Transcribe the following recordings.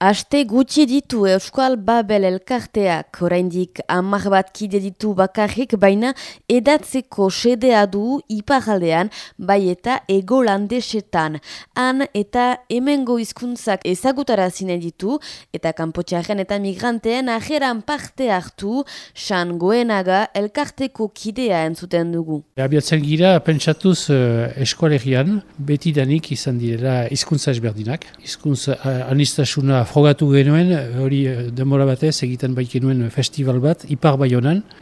Aste gutxi ditu Euskal Babel elkarteak, oraindik amar bat kide ditu bakarrik, baina edatzeko sedea du iparaldean, bai eta ego landesetan. Han eta hemengo hizkuntzak ezagutara zine ditu, eta kanpotxaren eta migranteen ajeran parte hartu, san goenaga elkarteko kidea entzuten dugu. Abiatzen gira, pentsatuz uh, eskolegian, betidanik izan direla hizkuntza ezberdinak. Hizkuntza uh, anistasuna frogatu genuen, hori eh, demora batez egiten baik genuen festival bat, ipar bai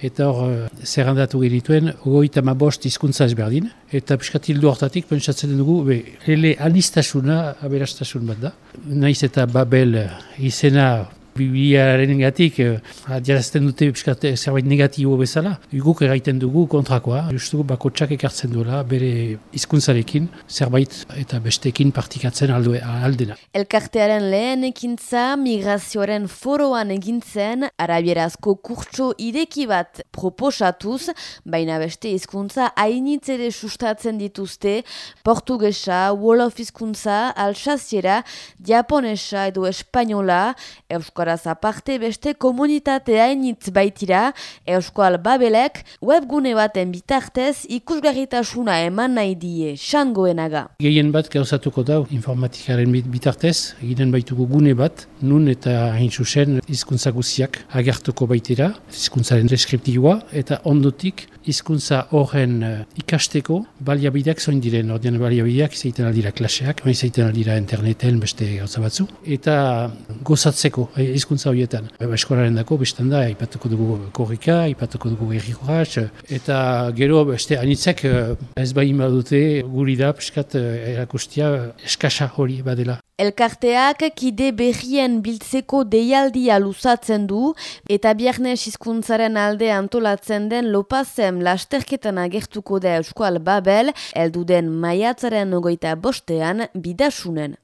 eta hor eh, zerrandatu genituen, ogoita ma bost izkuntza ezberdin, eta piskat hortatik pentsatzen dugu, be, hele anistasuna aberastasun bat da. Naiz eta Babel eh, izena Bibliaren gatik, eh, adierazten dute piskat, eh, zerbait negatibo bezala, guk eraiten dugu kontrakoa, justu bako txak ekartzen duela bere hizkuntzarekin zerbait eta bestekin partikatzen aldue, aldena. Elkartearen lehen ekintza, migrazioaren foroan egintzen, arabierazko kurtso ideki bat proposatuz, baina beste hizkuntza hainitz ere sustatzen dituzte, portugesa, wolof hizkuntza, alsaziera, japonesa edo espainola, euskara Euskaraz aparte beste komunitatea initz baitira, Euskal Babelek webgune baten bitartez ikusgarritasuna eman nahi die xangoenaga. Gehien bat gauzatuko da informatikaren bitartez, egiten baituko gune bat, nun eta hain zuzen izkuntza guziak agertuko baitira, izkuntzaren deskriptiboa, eta ondotik hizkuntza horren uh, ikasteko baliabideak zoin diren, ordean baliabideak izaiten aldira klaseak, izaiten aldira interneten beste gauza batzu, eta gozatzeko eh, hizkuntza horietan. Eskolaren dako, bestan da, ipatuko dugu korrika, ipatuko dugu errikoraz, eta gero beste anitzek uh, ez bain badute guri da, piskat uh, erakustia eskasa hori badela. Elkarteak kide berrien biltzeko deialdia luzatzen du eta biarnes hizkuntzaren alde antolatzen den lopazem lasterketan agertuko da Euskal Babel, elduden maiatzaren ogoita bostean bidasunen.